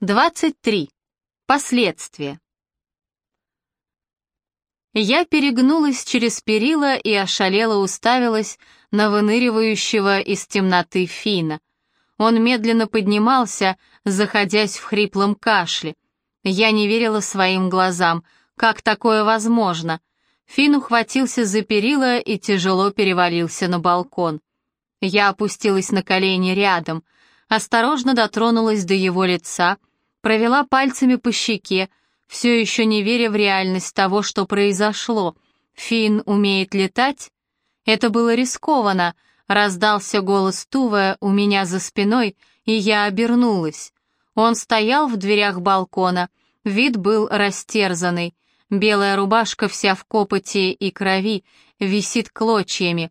23. Последствия. Я перегнулась через перила и ошалела уставилась на выныривающего из темноты Фина. Он медленно поднимался, заходясь в хриплом кашле. Я не верила своим глазам. Как такое возможно? Фин ухватился за перила и тяжело перевалился на балкон. Я опустилась на колени рядом, осторожно дотронулась до его лица — провела пальцами по щеке, все еще не веря в реальность того, что произошло. Фин умеет летать? Это было рискованно. Раздался голос Туве у меня за спиной, и я обернулась. Он стоял в дверях балкона, вид был растерзанный. Белая рубашка вся в копоти и крови, висит клочьями.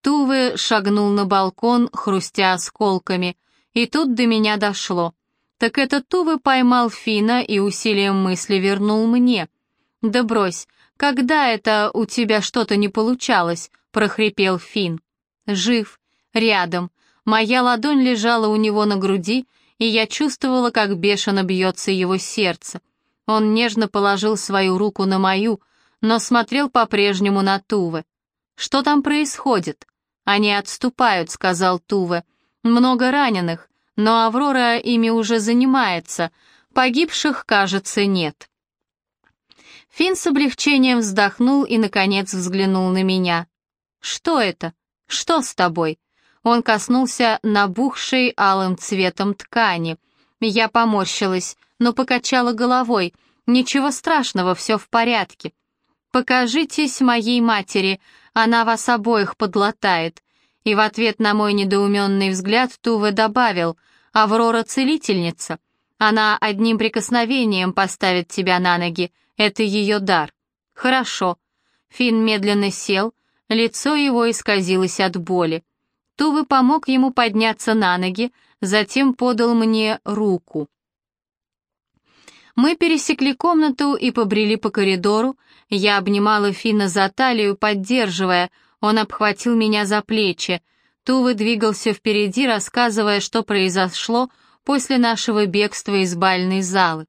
Туве шагнул на балкон, хрустя осколками. И тут до меня дошло. Так это Тувы поймал Фина и усилием мысли вернул мне. Да брось, когда это у тебя что-то не получалось, прохрипел Фин. Жив, рядом. Моя ладонь лежала у него на груди, и я чувствовала, как бешено бьется его сердце. Он нежно положил свою руку на мою, но смотрел по-прежнему на Тувы. «Что там происходит?» «Они отступают», — сказал Туве. «Много раненых но Аврора ими уже занимается. Погибших, кажется, нет. Финн с облегчением вздохнул и, наконец, взглянул на меня. «Что это? Что с тобой?» Он коснулся набухшей алым цветом ткани. Я поморщилась, но покачала головой. «Ничего страшного, все в порядке. Покажитесь моей матери, она вас обоих подлатает. И в ответ на мой недоуменный взгляд Туве добавил «Аврора — целительница. Она одним прикосновением поставит тебя на ноги. Это ее дар». «Хорошо». Финн медленно сел, лицо его исказилось от боли. Тувы помог ему подняться на ноги, затем подал мне руку. Мы пересекли комнату и побрели по коридору. Я обнимала Фина за талию, поддерживая — он обхватил меня за плечи. Тувы двигался впереди, рассказывая, что произошло после нашего бегства из бальной залы.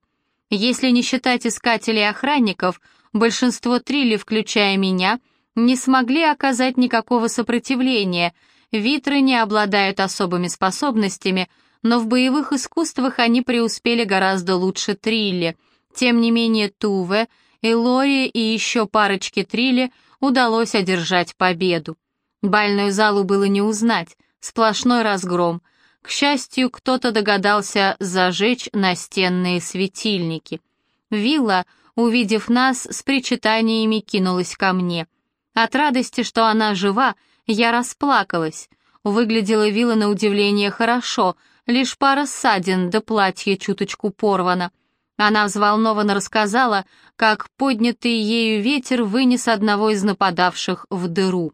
Если не считать искателей охранников, большинство трилли, включая меня, не смогли оказать никакого сопротивления. Витры не обладают особыми способностями, но в боевых искусствах они преуспели гораздо лучше трилли. Тем не менее Туве, Элори и еще парочки трилли — удалось одержать победу. Бальную залу было не узнать, сплошной разгром. К счастью, кто-то догадался зажечь настенные светильники. Вилла, увидев нас, с причитаниями кинулась ко мне. От радости, что она жива, я расплакалась. Выглядела Вилла на удивление хорошо, лишь пара ссадин да платье чуточку порвано. Она взволнованно рассказала, как поднятый ею ветер вынес одного из нападавших в дыру.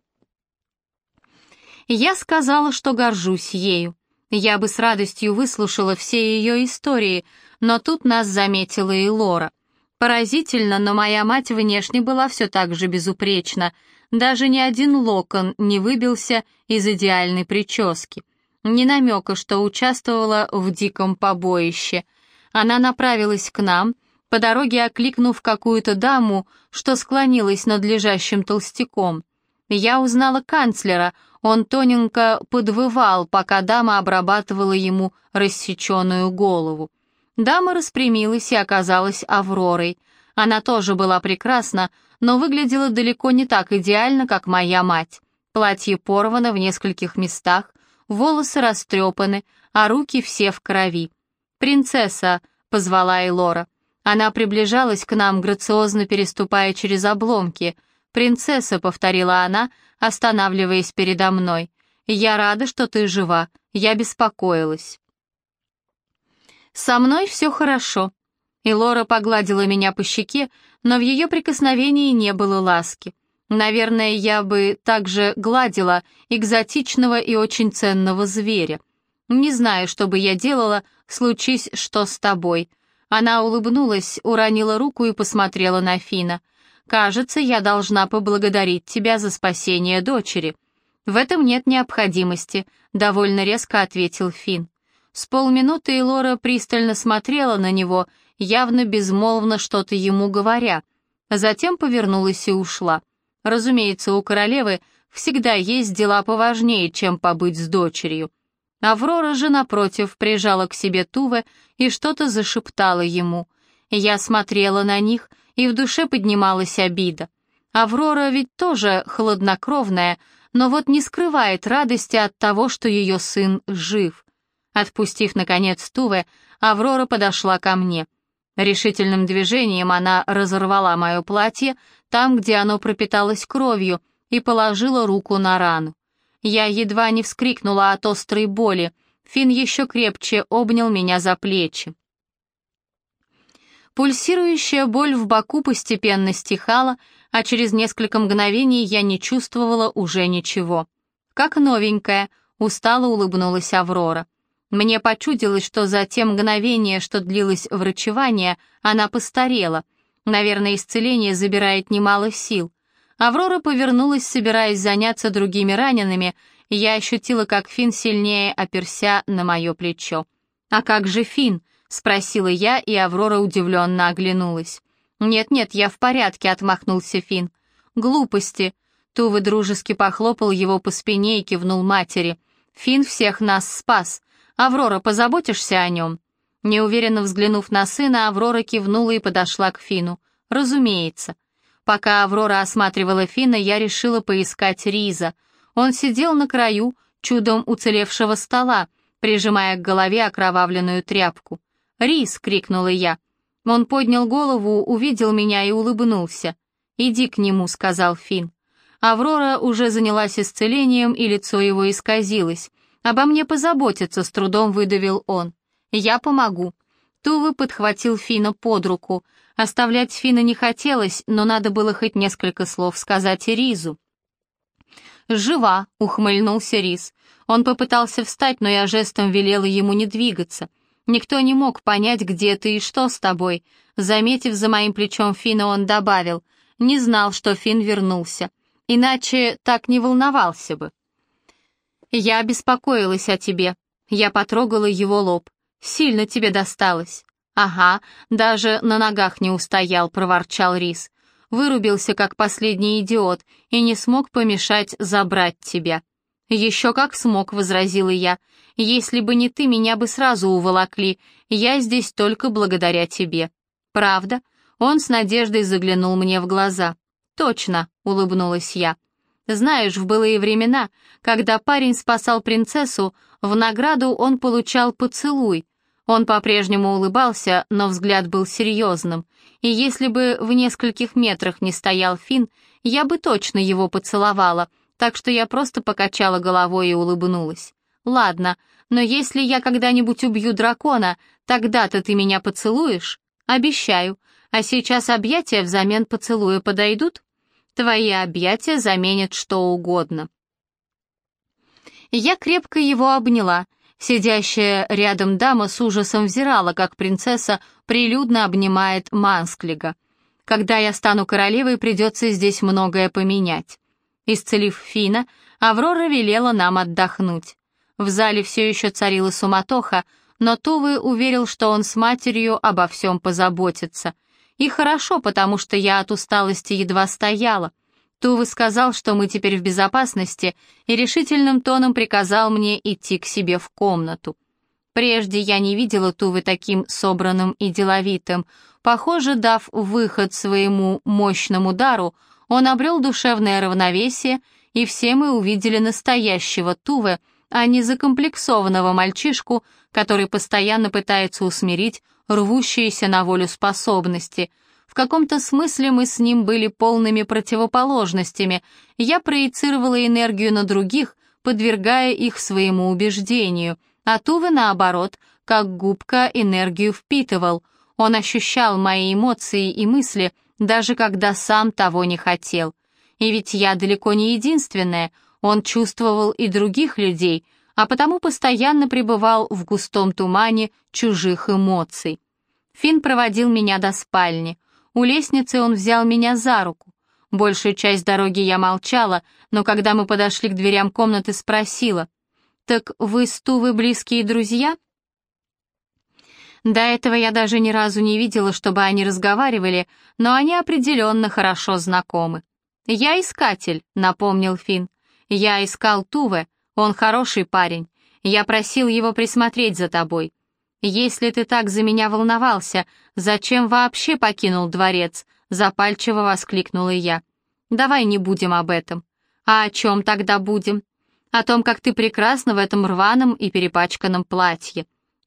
Я сказала, что горжусь ею. Я бы с радостью выслушала все ее истории, но тут нас заметила и Лора. Поразительно, но моя мать внешне была все так же безупречна. Даже ни один локон не выбился из идеальной прически. Ни намека, что участвовала в диком побоище — она направилась к нам, по дороге окликнув какую-то даму, что склонилась над лежащим толстяком. Я узнала канцлера, он тоненько подвывал, пока дама обрабатывала ему рассеченную голову. Дама распрямилась и оказалась Авророй. Она тоже была прекрасна, но выглядела далеко не так идеально, как моя мать. Платье порвано в нескольких местах, волосы растрепаны, а руки все в крови. «Принцесса!» — позвала Элора. Она приближалась к нам, грациозно переступая через обломки. «Принцесса!» — повторила она, останавливаясь передо мной. «Я рада, что ты жива. Я беспокоилась». «Со мной все хорошо». И Лора погладила меня по щеке, но в ее прикосновении не было ласки. Наверное, я бы также гладила экзотичного и очень ценного зверя. Не знаю, что бы я делала, случись что с тобой». Она улыбнулась, уронила руку и посмотрела на Фина. «Кажется, я должна поблагодарить тебя за спасение дочери». «В этом нет необходимости», — довольно резко ответил Фин. С полминуты Элора пристально смотрела на него, явно безмолвно что-то ему говоря, затем повернулась и ушла. Разумеется, у королевы всегда есть дела поважнее, чем побыть с дочерью. Аврора же, напротив, прижала к себе Туве и что-то зашептала ему. Я смотрела на них, и в душе поднималась обида. Аврора ведь тоже хладнокровная, но вот не скрывает радости от того, что ее сын жив. Отпустив, наконец, Туве, Аврора подошла ко мне. Решительным движением она разорвала мое платье там, где оно пропиталось кровью, и положила руку на рану. Я едва не вскрикнула от острой боли. Фин еще крепче обнял меня за плечи. Пульсирующая боль в боку постепенно стихала, а через несколько мгновений я не чувствовала уже ничего. Как новенькая, устало улыбнулась Аврора. Мне почудилось, что за те мгновения, что длилось врачевание, она постарела. Наверное, исцеление забирает немало сил. Аврора повернулась, собираясь заняться другими ранеными, и я ощутила, как Фин сильнее оперся на мое плечо. «А как же Фин?» — спросила я, и Аврора удивленно оглянулась. «Нет-нет, я в порядке», — отмахнулся Фин. «Глупости». Тувы дружески похлопал его по спине и кивнул матери. «Фин всех нас спас. «Аврора, позаботишься о нем?» Неуверенно взглянув на сына, Аврора кивнула и подошла к Фину. «Разумеется». Пока Аврора осматривала Фина, я решила поискать Риза. Он сидел на краю чудом уцелевшего стола, прижимая к голове окровавленную тряпку. «Риз!» — крикнула я. Он поднял голову, увидел меня и улыбнулся. «Иди к нему», — сказал Фин. Аврора уже занялась исцелением, и лицо его исказилось. «Обо мне позаботиться», — с трудом выдавил он. «Я помогу». Тувы подхватил Фина под руку. Оставлять Фина не хотелось, но надо было хоть несколько слов сказать Ризу. «Жива», — ухмыльнулся Риз. Он попытался встать, но я жестом велела ему не двигаться. Никто не мог понять, где ты и что с тобой. Заметив за моим плечом Фина, он добавил. Не знал, что Фин вернулся. Иначе так не волновался бы. «Я беспокоилась о тебе». Я потрогала его лоб. «Сильно тебе досталось». «Ага, даже на ногах не устоял», — проворчал Рис. «Вырубился, как последний идиот, и не смог помешать забрать тебя». «Еще как смог», — возразила я. «Если бы не ты, меня бы сразу уволокли. Я здесь только благодаря тебе». «Правда?» Он с надеждой заглянул мне в глаза. «Точно», — улыбнулась я. Знаешь, в былые времена, когда парень спасал принцессу, в награду он получал поцелуй. Он по-прежнему улыбался, но взгляд был серьезным. И если бы в нескольких метрах не стоял Фин, я бы точно его поцеловала, так что я просто покачала головой и улыбнулась. «Ладно, но если я когда-нибудь убью дракона, тогда-то ты меня поцелуешь?» «Обещаю. А сейчас объятия взамен поцелуя подойдут?» Твои объятия заменят что угодно. Я крепко его обняла. Сидящая рядом дама с ужасом взирала, как принцесса прилюдно обнимает Мансклига. Когда я стану королевой, придется здесь многое поменять. Исцелив Фина, Аврора велела нам отдохнуть. В зале все еще царила суматоха, но Тувы уверил, что он с матерью обо всем позаботится. И хорошо, потому что я от усталости едва стояла. Тувы сказал, что мы теперь в безопасности, и решительным тоном приказал мне идти к себе в комнату. Прежде я не видела Тувы таким собранным и деловитым. Похоже, дав выход своему мощному дару, он обрел душевное равновесие, и все мы увидели настоящего Тувы, а не закомплексованного мальчишку, который постоянно пытается усмирить рвущиеся на волю способности. В каком-то смысле мы с ним были полными противоположностями. Я проецировала энергию на других, подвергая их своему убеждению, а Тувы, наоборот, как губка энергию впитывал. Он ощущал мои эмоции и мысли, даже когда сам того не хотел. И ведь я далеко не единственная, он чувствовал и других людей — а потому постоянно пребывал в густом тумане чужих эмоций. Финн проводил меня до спальни. У лестницы он взял меня за руку. Большую часть дороги я молчала, но когда мы подошли к дверям комнаты, спросила, «Так вы с Тувы близкие друзья?» До этого я даже ни разу не видела, чтобы они разговаривали, но они определенно хорошо знакомы. «Я искатель», — напомнил Финн. «Я искал Туве, он хороший парень. Я просил его присмотреть за тобой. Если ты так за меня волновался, зачем вообще покинул дворец?» — запальчиво воскликнула я. «Давай не будем об этом». «А о чем тогда будем?» «О том, как ты прекрасна в этом рваном и перепачканном платье».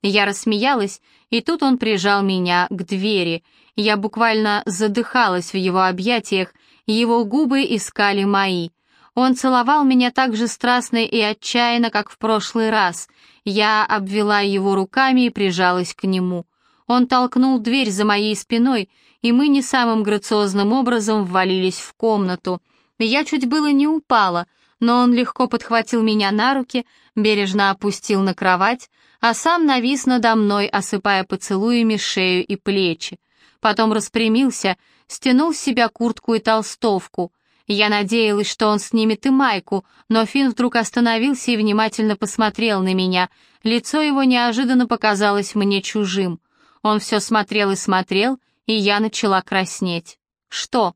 Я рассмеялась, и тут он прижал меня к двери. Я буквально задыхалась в его объятиях, его губы искали мои. Он целовал меня так же страстно и отчаянно, как в прошлый раз. Я обвела его руками и прижалась к нему. Он толкнул дверь за моей спиной, и мы не самым грациозным образом ввалились в комнату. Я чуть было не упала, но он легко подхватил меня на руки, бережно опустил на кровать, а сам навис надо мной, осыпая поцелуями шею и плечи. Потом распрямился, стянул с себя куртку и толстовку — я надеялась, что он снимет и майку, но Финн вдруг остановился и внимательно посмотрел на меня. Лицо его неожиданно показалось мне чужим. Он все смотрел и смотрел, и я начала краснеть. «Что?»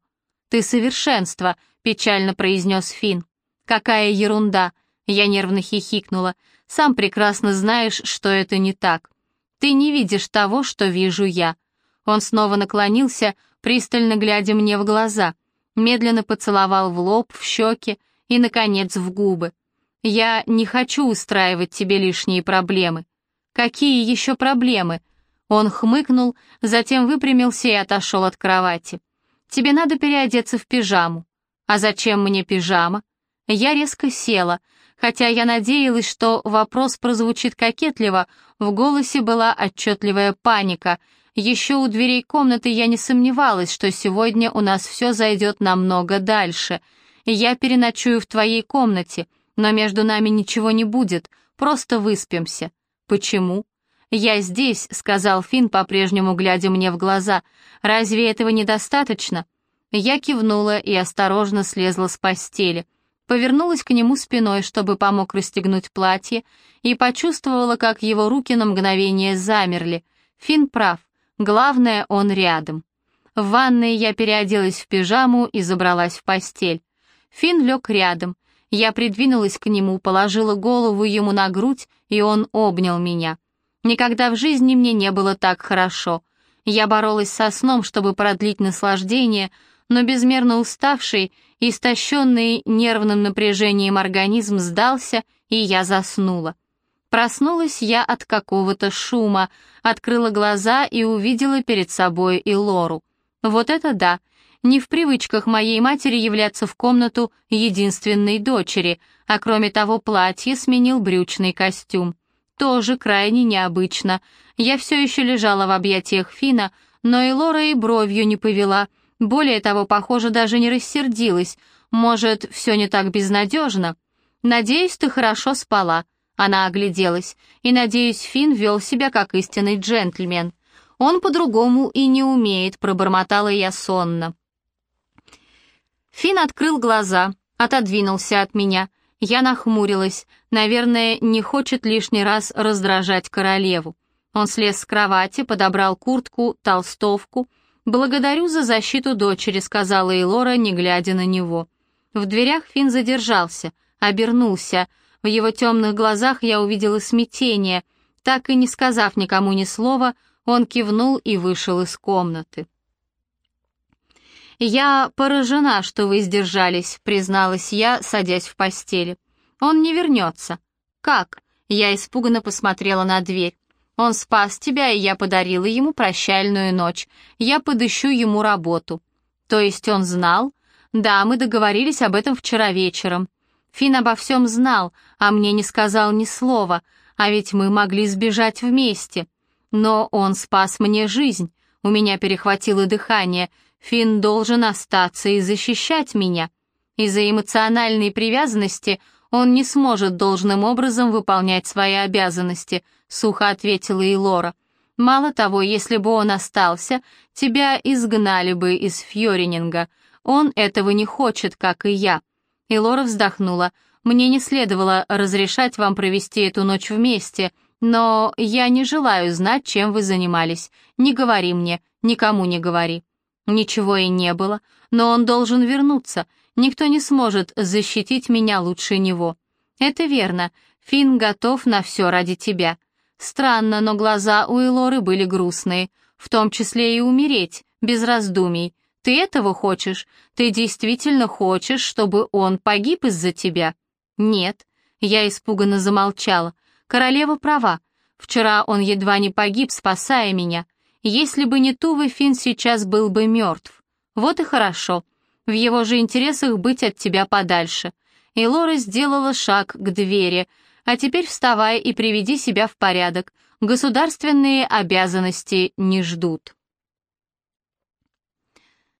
«Ты совершенство», — печально произнес Финн. «Какая ерунда!» — я нервно хихикнула. «Сам прекрасно знаешь, что это не так. Ты не видишь того, что вижу я». Он снова наклонился, пристально глядя мне в глаза — медленно поцеловал в лоб, в щеки и, наконец, в губы. «Я не хочу устраивать тебе лишние проблемы». «Какие еще проблемы?» Он хмыкнул, затем выпрямился и отошел от кровати. «Тебе надо переодеться в пижаму». «А зачем мне пижама?» Я резко села. Хотя я надеялась, что вопрос прозвучит кокетливо, в голосе была отчетливая паника — еще у дверей комнаты я не сомневалась, что сегодня у нас все зайдет намного дальше. Я переночую в твоей комнате, но между нами ничего не будет, просто выспимся. Почему? «Я здесь», — сказал Финн, по-прежнему глядя мне в глаза. «Разве этого недостаточно?» Я кивнула и осторожно слезла с постели. Повернулась к нему спиной, чтобы помог расстегнуть платье, и почувствовала, как его руки на мгновение замерли. Финн прав. Главное, он рядом. В ванной я переоделась в пижаму и забралась в постель. Финн лег рядом. Я придвинулась к нему, положила голову ему на грудь, и он обнял меня. Никогда в жизни мне не было так хорошо. Я боролась со сном, чтобы продлить наслаждение, но безмерно уставший, истощенный нервным напряжением организм сдался, и я заснула. Проснулась я от какого-то шума, открыла глаза и увидела перед собой и Лору. Вот это да! Не в привычках моей матери являться в комнату единственной дочери, а кроме того платье сменил брючный костюм. Тоже крайне необычно. Я все еще лежала в объятиях Фина, но и Лора и бровью не повела. Более того, похоже, даже не рассердилась. Может, все не так безнадежно? Надеюсь, ты хорошо спала. Она огляделась, и, надеюсь, Финн вел себя как истинный джентльмен. Он по-другому и не умеет, пробормотала я сонно. Финн открыл глаза, отодвинулся от меня. Я нахмурилась, наверное, не хочет лишний раз раздражать королеву. Он слез с кровати, подобрал куртку, толстовку. «Благодарю за защиту дочери», — сказала Элора, не глядя на него. В дверях Финн задержался, обернулся — в его темных глазах я увидела смятение. Так и не сказав никому ни слова, он кивнул и вышел из комнаты. «Я поражена, что вы сдержались», — призналась я, садясь в постели. «Он не вернется». «Как?» — я испуганно посмотрела на дверь. «Он спас тебя, и я подарила ему прощальную ночь. Я подыщу ему работу». «То есть он знал?» «Да, мы договорились об этом вчера вечером. Фин обо всем знал, а мне не сказал ни слова, а ведь мы могли сбежать вместе. Но он спас мне жизнь, у меня перехватило дыхание. Фин должен остаться и защищать меня. Из-за эмоциональной привязанности он не сможет должным образом выполнять свои обязанности, сухо ответила и Лора. Мало того, если бы он остался, тебя изгнали бы из Фьорининга. Он этого не хочет, как и я. И Лора вздохнула. «Мне не следовало разрешать вам провести эту ночь вместе, Но я не желаю знать, чем вы занимались. Не говори мне, никому не говори. Ничего и не было, но он должен вернуться. Никто не сможет защитить меня лучше него. Это верно. Финн готов на все ради тебя. Странно, но глаза у Элоры были грустные, в том числе и умереть, без раздумий. Ты этого хочешь? Ты действительно хочешь, чтобы он погиб из-за тебя? Нет. Я испуганно замолчала. Королева права. Вчера он едва не погиб, спасая меня. Если бы не Тувы, Финн сейчас был бы мертв. Вот и хорошо. В его же интересах быть от тебя подальше. И Лора сделала шаг к двери. А теперь вставай и приведи себя в порядок. Государственные обязанности не ждут.